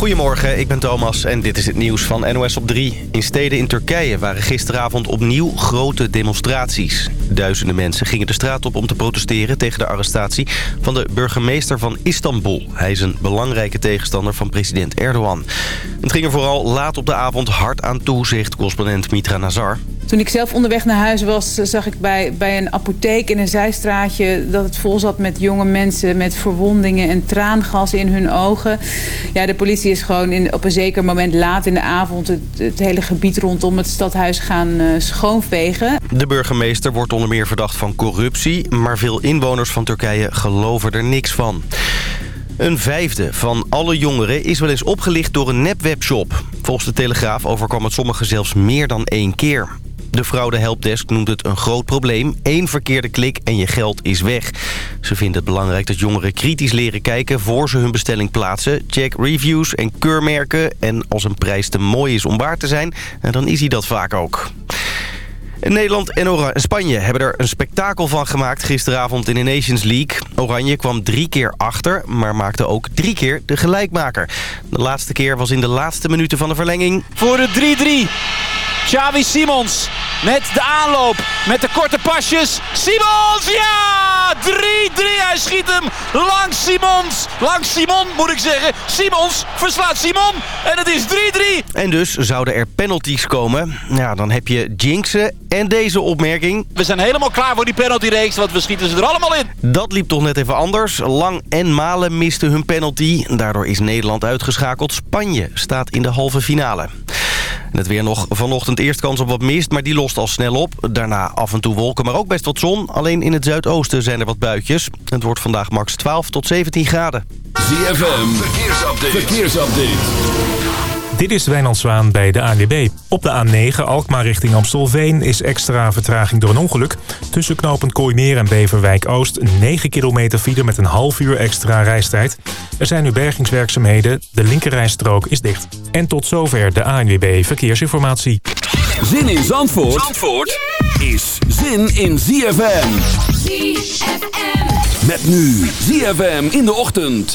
Goedemorgen, ik ben Thomas en dit is het nieuws van NOS op 3. In steden in Turkije waren gisteravond opnieuw grote demonstraties. Duizenden mensen gingen de straat op om te protesteren tegen de arrestatie van de burgemeester van Istanbul. Hij is een belangrijke tegenstander van president Erdogan. Het ging er vooral laat op de avond hard aan toe, correspondent Mitra Nazar. Toen ik zelf onderweg naar huis was, zag ik bij, bij een apotheek in een zijstraatje... dat het vol zat met jonge mensen met verwondingen en traangas in hun ogen. Ja, de politie is gewoon in, op een zeker moment laat in de avond... het, hele gebied rondom het stadhuis gaan uh, schoonvegen. De burgemeester wordt onder meer verdacht van corruptie... maar veel inwoners van Turkije geloven er niks van. Een vijfde van alle jongeren is wel eens opgelicht door een nepwebshop. Volgens de Telegraaf overkwam het sommigen zelfs meer dan één keer. De fraude helpdesk noemt het een groot probleem. Eén verkeerde klik en je geld is weg. Ze vindt het belangrijk dat jongeren kritisch leren kijken... voor ze hun bestelling plaatsen. Check reviews en keurmerken. En als een prijs te mooi is om waar te zijn... dan is hij dat vaak ook. Nederland en Spanje hebben er een spektakel van gemaakt gisteravond in de Nations League. Oranje kwam drie keer achter, maar maakte ook drie keer de gelijkmaker. De laatste keer was in de laatste minuten van de verlenging. Voor de 3-3. Xavi Simons met de aanloop, met de korte pasjes. Simons, ja! 3-3, hij schiet hem langs Simons. Langs Simon, moet ik zeggen. Simons verslaat Simon en het is 3-3. En dus zouden er penalties komen. Ja, dan heb je jinxen en deze opmerking. We zijn helemaal klaar voor die penaltyreeks, want we schieten ze er allemaal in. Dat liep toch net even anders. Lang en Malen misten hun penalty. Daardoor is Nederland uitgeschakeld. Spanje staat in de halve finale. En het weer nog vanochtend eerst kans op wat mist, maar die lost al snel op. Daarna af en toe wolken, maar ook best wat zon. Alleen in het zuidoosten zijn er wat buitjes. Het wordt vandaag max 12 tot 17 graden. ZFM, verkeersupdate. verkeersupdate. Dit is Wijnand Zwaan bij de ANWB. Op de A9 Alkmaar richting Amstelveen is extra vertraging door een ongeluk. Tussen knooppunt Kooimeer en Beverwijk-Oost 9 kilometer file met een half uur extra reistijd. Er zijn nu bergingswerkzaamheden, de linkerrijstrook is dicht. En tot zover de ANWB Verkeersinformatie. Zin in Zandvoort, Zandvoort is zin in ZFM. ZFM. Met nu ZFM in de ochtend.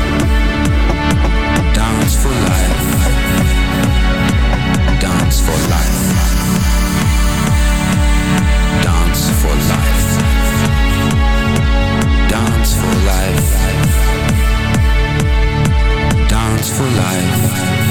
for life.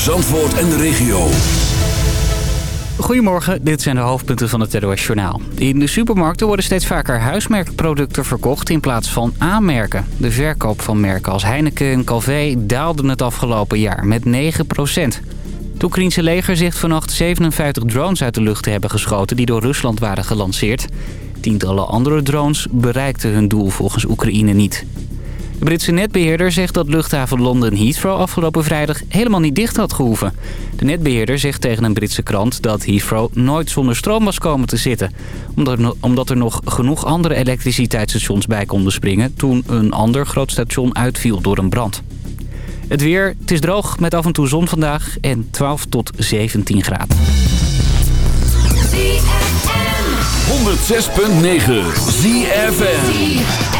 Voor Zandvoort en de regio. Goedemorgen, dit zijn de hoofdpunten van het NOS Journaal. In de supermarkten worden steeds vaker huismerkproducten verkocht in plaats van A-merken. De verkoop van merken als Heineken en Calvé daalde het afgelopen jaar met 9% Het Oekraïense leger zegt vannacht 57 drones uit de lucht te hebben geschoten die door Rusland waren gelanceerd. Tientallen andere drones bereikten hun doel volgens Oekraïne niet. De Britse netbeheerder zegt dat luchthaven London Heathrow afgelopen vrijdag helemaal niet dicht had gehoeven. De netbeheerder zegt tegen een Britse krant dat Heathrow nooit zonder stroom was komen te zitten. Omdat er, nog genoeg andere elektriciteitsstations bij konden springen toen een ander groot station uitviel door een brand. Het weer, het is droog met af en toe zon vandaag en 12 tot 17 graden. 106.9 ZFM.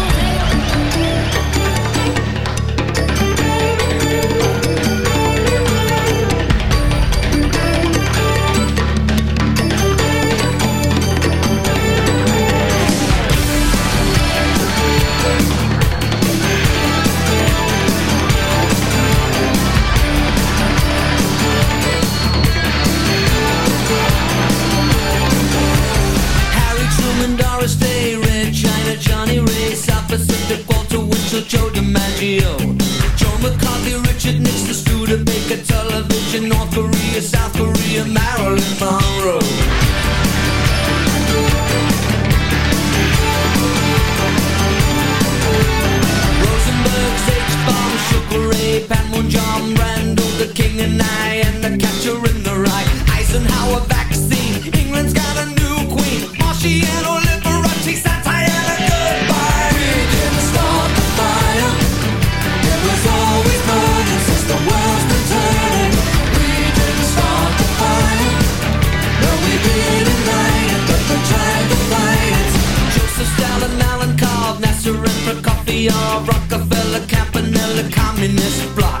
Marshall, Joe DiMaggio, Joe McCarthy, Richard Nixon, the Studebaker Television, North Korea, South Korea, Marilyn Monroe. Rockefeller, Campanella, Communist Bloc.